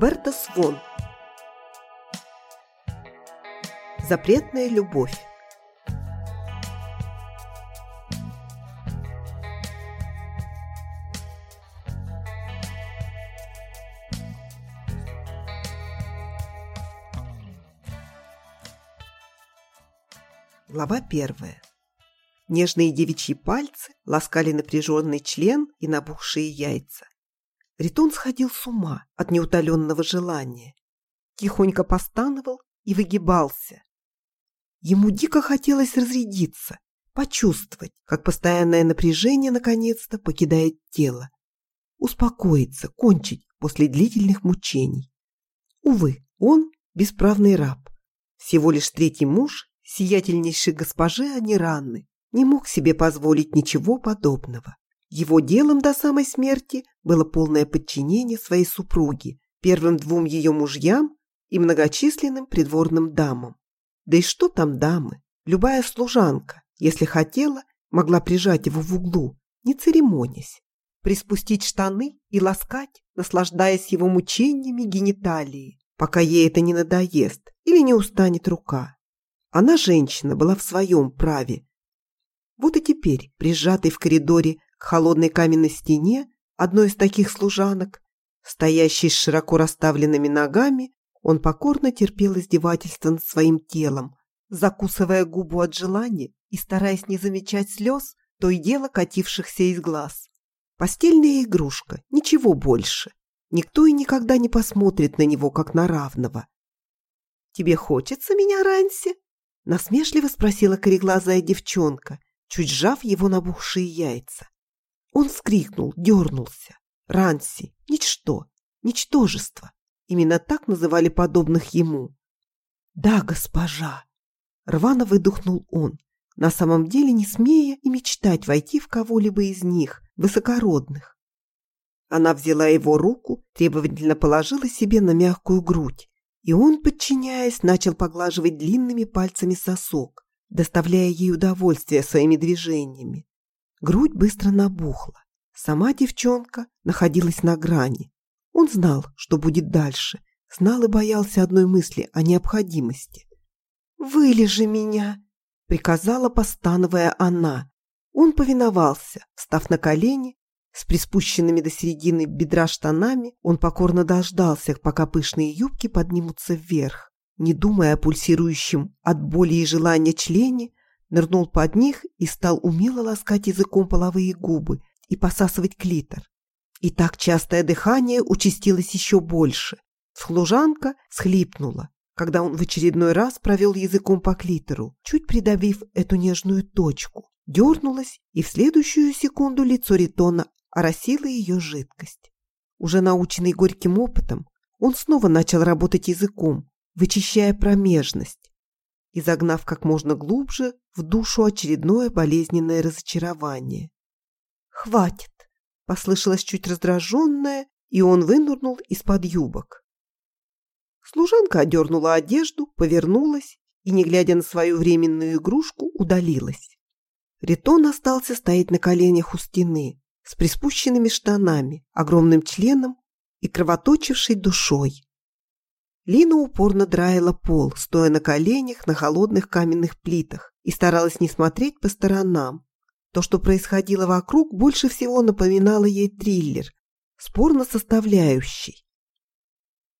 Берта Свон Запретная любовь Глава первая. Нежные девичьи пальцы ласкали напряженный член и набухшие яйца. Ритон сходил с ума от неутоленного желания. Тихонько постановал и выгибался. Ему дико хотелось разрядиться, почувствовать, как постоянное напряжение наконец-то покидает тело. Успокоиться, кончить после длительных мучений. Увы, он бесправный раб. Всего лишь третий муж сиятельнейшей госпожи Аниранны не мог себе позволить ничего подобного. Его делом до самой смерти было полное подчинение своей супруге, первым двум ее мужьям и многочисленным придворным дамам. Да и что там дамы? Любая служанка, если хотела, могла прижать его в углу, не церемонясь, приспустить штаны и ласкать, наслаждаясь его мучениями гениталии, пока ей это не надоест или не устанет рука. Она, женщина, была в своем праве. Вот и теперь, прижатый в коридоре к холодной каменной стене одной из таких служанок, стоящей с широко расставленными ногами, он покорно терпел издевательство над своим телом, закусывая губу от желания и стараясь не замечать слез, то и дело катившихся из глаз. Постельная игрушка, ничего больше. Никто и никогда не посмотрит на него, как на равного. «Тебе хочется меня, Ранси?» Насмешливо спросила кореглазая девчонка, чуть сжав его набухшие яйца. Он вскрикнул, дернулся. Ранси, ничто, ничтожество. Именно так называли подобных ему. «Да, госпожа!» Рвано выдохнул он, на самом деле не смея и мечтать войти в кого-либо из них, высокородных. Она взяла его руку, требовательно положила себе на мягкую грудь, и он, подчиняясь, начал поглаживать длинными пальцами сосок, доставляя ей удовольствие своими движениями. Грудь быстро набухла. Сама девчонка находилась на грани. Он знал, что будет дальше, знал и боялся одной мысли о необходимости. «Вылежи меня!» — приказала, постановая она. Он повиновался, став на колени, с приспущенными до середины бедра штанами, он покорно дождался, пока пышные юбки поднимутся вверх. Не думая о пульсирующем от боли и желания члене, нырнул под них и стал умело ласкать языком половые губы и посасывать клитор. И так частое дыхание участилось еще больше. Служанка схлипнула, когда он в очередной раз провел языком по клитору, чуть придавив эту нежную точку. Дернулась, и в следующую секунду лицо Ритона оросила ее жидкость. Уже наученный горьким опытом, он снова начал работать языком, вычищая промежность и загнав как можно глубже в душу очередное болезненное разочарование. «Хватит!» – послышалось чуть раздраженное, и он вынырнул из-под юбок. Служанка одернула одежду, повернулась и, не глядя на свою временную игрушку, удалилась. Ритон остался стоять на коленях у стены, с приспущенными штанами, огромным членом и кровоточившей душой. Лина упорно драила пол, стоя на коленях на холодных каменных плитах и старалась не смотреть по сторонам. То, что происходило вокруг, больше всего напоминало ей триллер, спорно составляющий.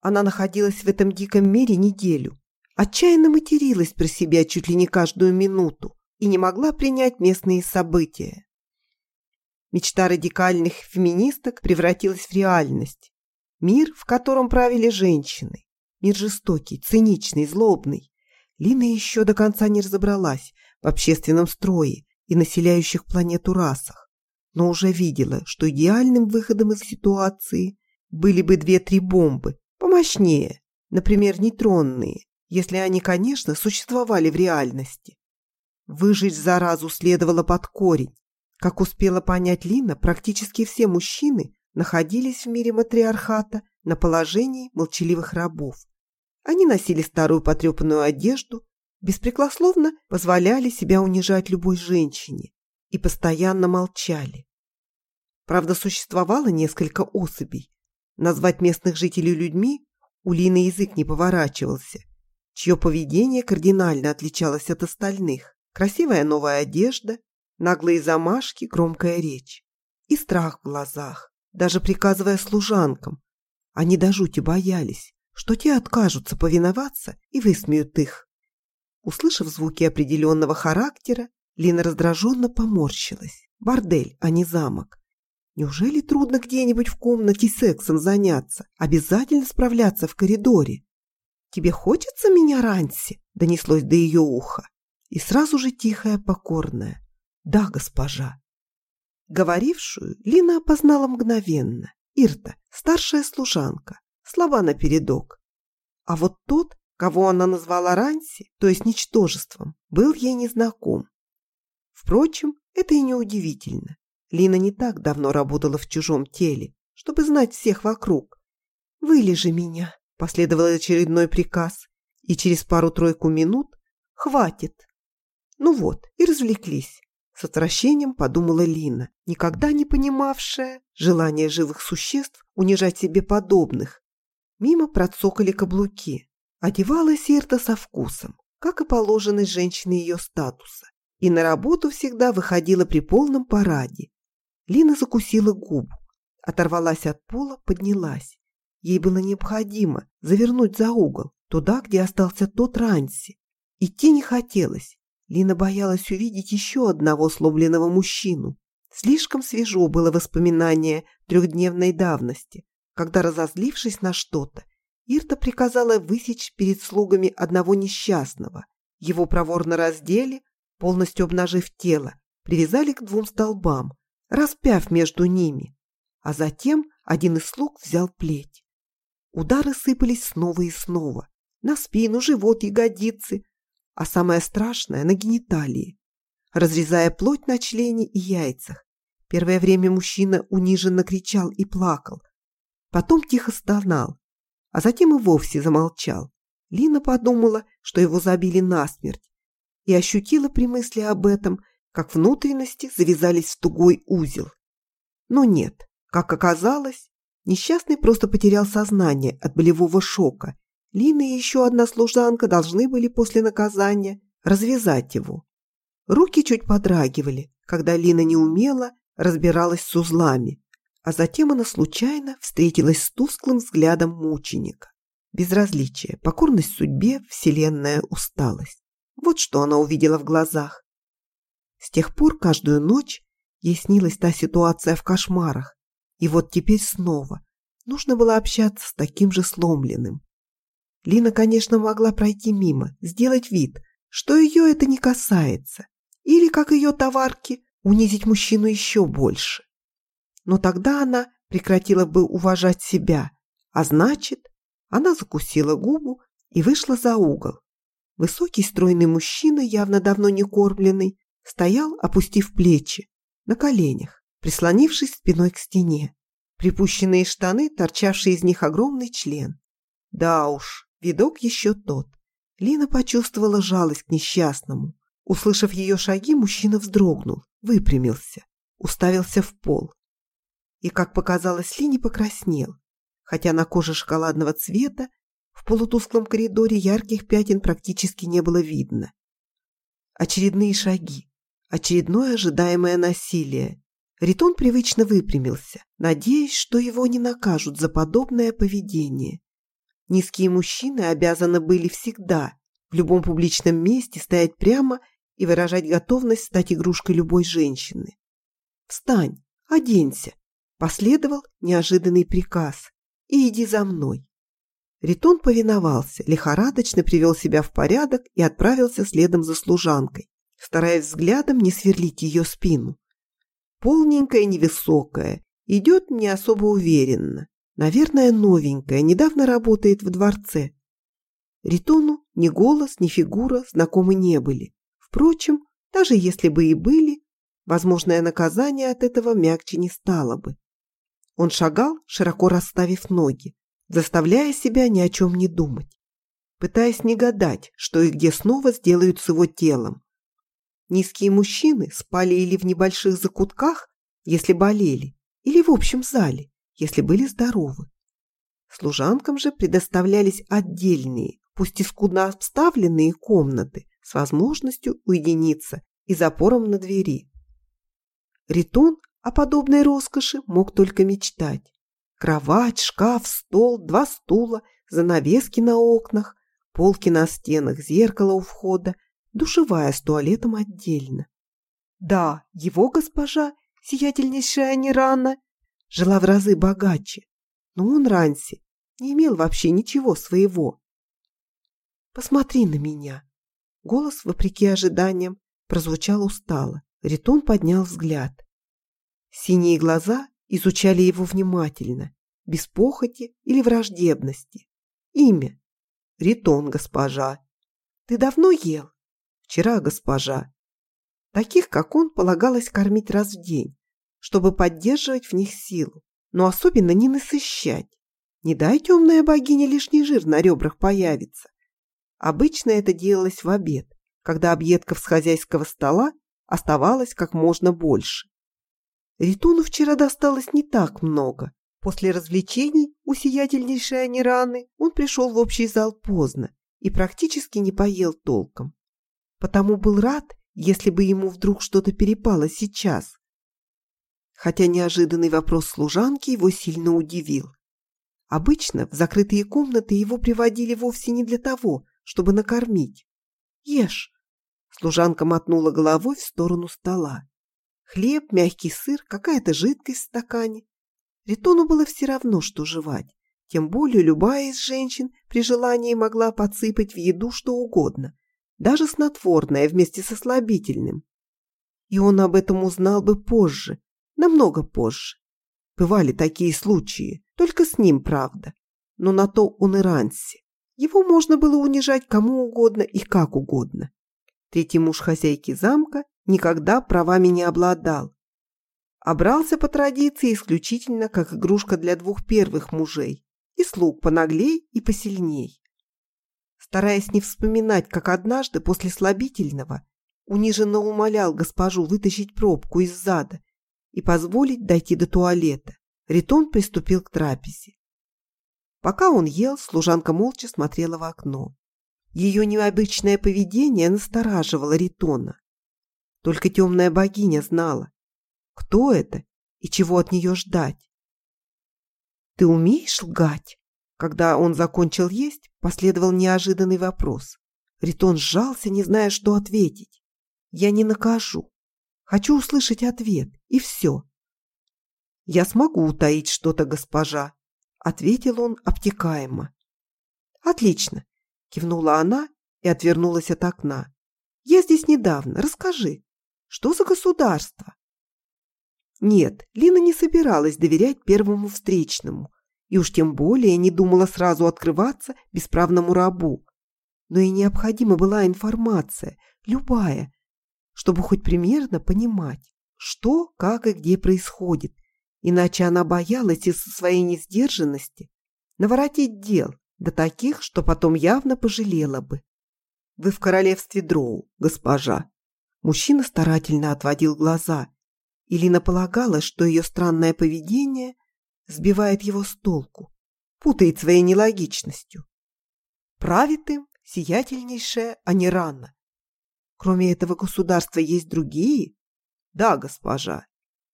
Она находилась в этом диком мире неделю, отчаянно материлась про себя чуть ли не каждую минуту и не могла принять местные события. Мечта радикальных феминисток превратилась в реальность. Мир, в котором правили женщины. Мир жестокий, циничный, злобный. Лина еще до конца не разобралась в общественном строе и населяющих планету расах, но уже видела, что идеальным выходом из ситуации были бы две-три бомбы, помощнее, например, нейтронные, если они, конечно, существовали в реальности. Выжить заразу следовало под корень. Как успела понять Лина, практически все мужчины находились в мире матриархата на положении молчаливых рабов. Они носили старую потрепанную одежду, беспрекословно позволяли себя унижать любой женщине и постоянно молчали. Правда, существовало несколько особей. Назвать местных жителей людьми у Лины язык не поворачивался, чье поведение кардинально отличалось от остальных. Красивая новая одежда, наглые замашки, громкая речь. И страх в глазах, даже приказывая служанкам. Они до жути боялись, что те откажутся повиноваться и высмеют их. Услышав звуки определенного характера, Лина раздраженно поморщилась. Бордель, а не замок. Неужели трудно где-нибудь в комнате сексом заняться? Обязательно справляться в коридоре. «Тебе хочется меня, Ранси?» – донеслось до ее уха. И сразу же тихая, покорная. «Да, госпожа». Говорившую Лина опознала мгновенно. Ирта, старшая служанка, слова напередок. А вот тот, кого она назвала Ранси, то есть ничтожеством, был ей незнаком. Впрочем, это и не удивительно. Лина не так давно работала в чужом теле, чтобы знать всех вокруг. «Вылежи меня», Последовал очередной приказ, и через пару-тройку минут «Хватит!» Ну вот, и развлеклись. С отвращением подумала Лина, никогда не понимавшая желание живых существ унижать себе подобных. Мимо процокали каблуки. Одевалась Ирта со вкусом, как и положено женщине ее статуса. И на работу всегда выходила при полном параде. Лина закусила губу, оторвалась от пола, поднялась. Ей было необходимо завернуть за угол, туда, где остался тот Ранси. Идти не хотелось. Лина боялась увидеть еще одного сломленного мужчину. Слишком свежо было воспоминание трехдневной давности, когда, разозлившись на что-то, Ирта приказала высечь перед слугами одного несчастного. Его проворно раздели, полностью обнажив тело, привязали к двум столбам, распяв между ними. А затем один из слуг взял плеть. Удары сыпались снова и снова. На спину, живот, ягодицы. А самое страшное – на гениталии. Разрезая плоть на члене и яйцах. Первое время мужчина униженно кричал и плакал. Потом тихо стонал. А затем и вовсе замолчал. Лина подумала, что его забили насмерть. И ощутила при мысли об этом, как внутренности завязались в тугой узел. Но нет, как оказалось, Несчастный просто потерял сознание от болевого шока. Лина и еще одна служанка должны были после наказания развязать его. Руки чуть подрагивали, когда Лина неумело разбиралась с узлами, а затем она случайно встретилась с тусклым взглядом мученика. Безразличие, покорность судьбе, вселенная усталость. Вот что она увидела в глазах. С тех пор каждую ночь ей снилась та ситуация в кошмарах, и вот теперь снова. Нужно было общаться с таким же сломленным. Лина, конечно, могла пройти мимо, сделать вид, что ее это не касается. Или, как ее товарки, унизить мужчину еще больше. Но тогда она прекратила бы уважать себя, а значит, она закусила губу и вышла за угол. Высокий стройный мужчина, явно давно не кормленный, стоял, опустив плечи, на коленях прислонившись спиной к стене. Припущенные штаны, торчавший из них огромный член. Да уж, видок еще тот. Лина почувствовала жалость к несчастному. Услышав ее шаги, мужчина вздрогнул, выпрямился, уставился в пол. И, как показалось, Лине покраснел, хотя на коже шоколадного цвета в полутусклом коридоре ярких пятен практически не было видно. Очередные шаги, очередное ожидаемое насилие, Ритон привычно выпрямился, надеясь, что его не накажут за подобное поведение. Низкие мужчины обязаны были всегда в любом публичном месте стоять прямо и выражать готовность стать игрушкой любой женщины. «Встань, оденься!» Последовал неожиданный приказ. «И иди за мной!» Ритон повиновался, лихорадочно привел себя в порядок и отправился следом за служанкой, стараясь взглядом не сверлить ее спину. Полненькая, невысокая, идет не особо уверенно. Наверное, новенькая, недавно работает в дворце. Ритону ни голос, ни фигура знакомы не были. Впрочем, даже если бы и были, возможное наказание от этого мягче не стало бы. Он шагал, широко расставив ноги, заставляя себя ни о чем не думать, пытаясь не гадать, что и где снова сделают с его телом, Низкие мужчины спали или в небольших закутках, если болели, или в общем зале, если были здоровы. Служанкам же предоставлялись отдельные, пусть и скудно обставленные комнаты с возможностью уединиться и запором на двери. Ритон о подобной роскоши мог только мечтать. Кровать, шкаф, стол, два стула, занавески на окнах, полки на стенах, зеркало у входа, душевая с туалетом отдельно. Да, его госпожа, сиятельнейшая Нерана, жила в разы богаче, но он раньше не имел вообще ничего своего. «Посмотри на меня!» Голос, вопреки ожиданиям, прозвучал устало. Ритон поднял взгляд. Синие глаза изучали его внимательно, без похоти или враждебности. Имя. Ритон, госпожа. Ты давно ел? Вчера, госпожа. Таких, как он, полагалось кормить раз в день, чтобы поддерживать в них силу, но особенно не насыщать. Не дай темная богиня лишний жир на ребрах появится. Обычно это делалось в обед, когда объедков с хозяйского стола оставалось как можно больше. Ритуну вчера досталось не так много. После развлечений у сиятельнейшей Анираны он пришел в общий зал поздно и практически не поел толком. Потому был рад, если бы ему вдруг что-то перепало сейчас. Хотя неожиданный вопрос служанки его сильно удивил. Обычно в закрытые комнаты его приводили вовсе не для того, чтобы накормить. «Ешь!» Служанка мотнула головой в сторону стола. Хлеб, мягкий сыр, какая-то жидкость в стакане. Ритону было все равно, что жевать. Тем более любая из женщин при желании могла подсыпать в еду что угодно. Даже снотворное вместе со слабительным. И он об этом узнал бы позже, намного позже. Бывали такие случаи, только с ним, правда. Но на то он и раньше. Его можно было унижать кому угодно и как угодно. Третий муж хозяйки замка никогда правами не обладал. Обрался по традиции исключительно как игрушка для двух первых мужей и слуг понаглей и посильней. Стараясь не вспоминать, как однажды после слабительного униженно умолял госпожу вытащить пробку из зада и позволить дойти до туалета, Ритон приступил к трапезе. Пока он ел, служанка молча смотрела в окно. Ее необычное поведение настораживало Ритона. Только темная богиня знала, кто это и чего от нее ждать. «Ты умеешь лгать?» Когда он закончил есть, последовал неожиданный вопрос. Ритон сжался, не зная, что ответить. «Я не накажу. Хочу услышать ответ, и все». «Я смогу утаить что-то, госпожа», — ответил он обтекаемо. «Отлично», — кивнула она и отвернулась от окна. «Я здесь недавно. Расскажи, что за государство?» Нет, Лина не собиралась доверять первому встречному, и уж тем более не думала сразу открываться бесправному рабу. Но и необходима была информация, любая, чтобы хоть примерно понимать, что, как и где происходит, иначе она боялась из-за своей несдержанности наворотить дел до таких, что потом явно пожалела бы. «Вы в королевстве Дроу, госпожа». Мужчина старательно отводил глаза, и Лина полагала, что ее странное поведение сбивает его с толку, путает своей нелогичностью. Правит им сиятельнейшая Анирана. Кроме этого государства есть другие? Да, госпожа.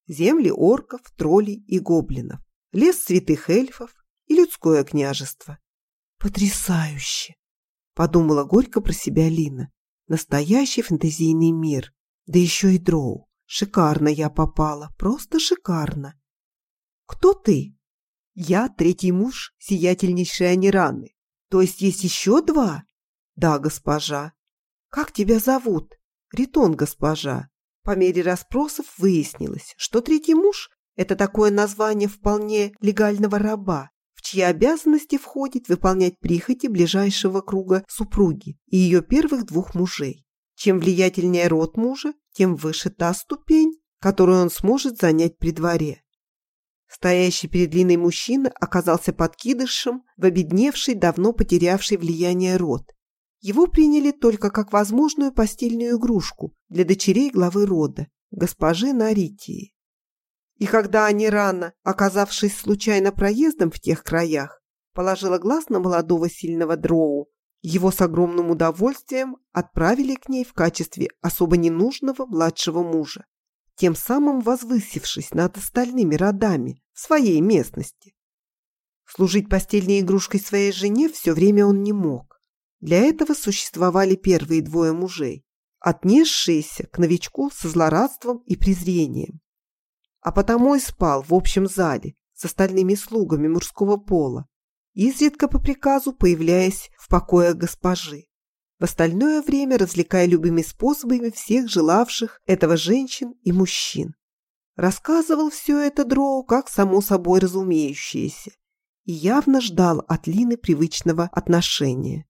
Земли орков, троллей и гоблинов, лес святых эльфов и людское княжество. Потрясающе! Подумала горько про себя Лина. Настоящий фэнтезийный мир. Да еще и дроу. Шикарно я попала, просто шикарно. Кто ты? Я третий муж сиятельнейшей Анираны. То есть есть еще два? Да, госпожа. Как тебя зовут? Ритон, госпожа. По мере расспросов выяснилось, что третий муж – это такое название вполне легального раба, в чьи обязанности входит выполнять прихоти ближайшего круга супруги и ее первых двух мужей. Чем влиятельнее род мужа, тем выше та ступень, которую он сможет занять при дворе. Стоящий перед Линой мужчина оказался подкидышем в обедневший, давно потерявший влияние род. Его приняли только как возможную постельную игрушку для дочерей главы рода, госпожи Наритии. И когда они рано, оказавшись случайно проездом в тех краях, положила глаз на молодого сильного дроу. Его с огромным удовольствием отправили к ней в качестве особо ненужного младшего мужа, тем самым возвысившись над остальными родами в своей местности. Служить постельной игрушкой своей жене все время он не мог. Для этого существовали первые двое мужей, отнесшиеся к новичку со злорадством и презрением. А потому и спал в общем зале с остальными слугами мужского пола, изредка по приказу появляясь в покоях госпожи. В остальное время развлекая любыми способами всех желавших этого женщин и мужчин. Рассказывал все это Дроу как само собой разумеющееся и явно ждал от Лины привычного отношения.